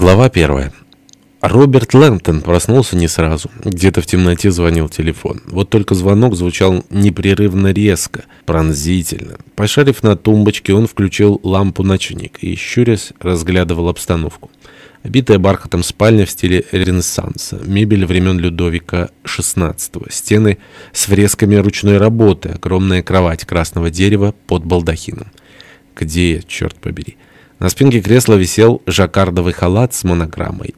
Глава первая. Роберт Лэнтон проснулся не сразу. Где-то в темноте звонил телефон. Вот только звонок звучал непрерывно резко, пронзительно. Пошарив на тумбочке, он включил лампу-ночник и, щурясь, разглядывал обстановку. Обитая бархатом спальня в стиле Ренессанса, мебель времен Людовика XVI, стены с фресками ручной работы, огромная кровать красного дерева под балдахином. Где я, черт побери? На спинке кресла висел жаккардовый халат с монограммой.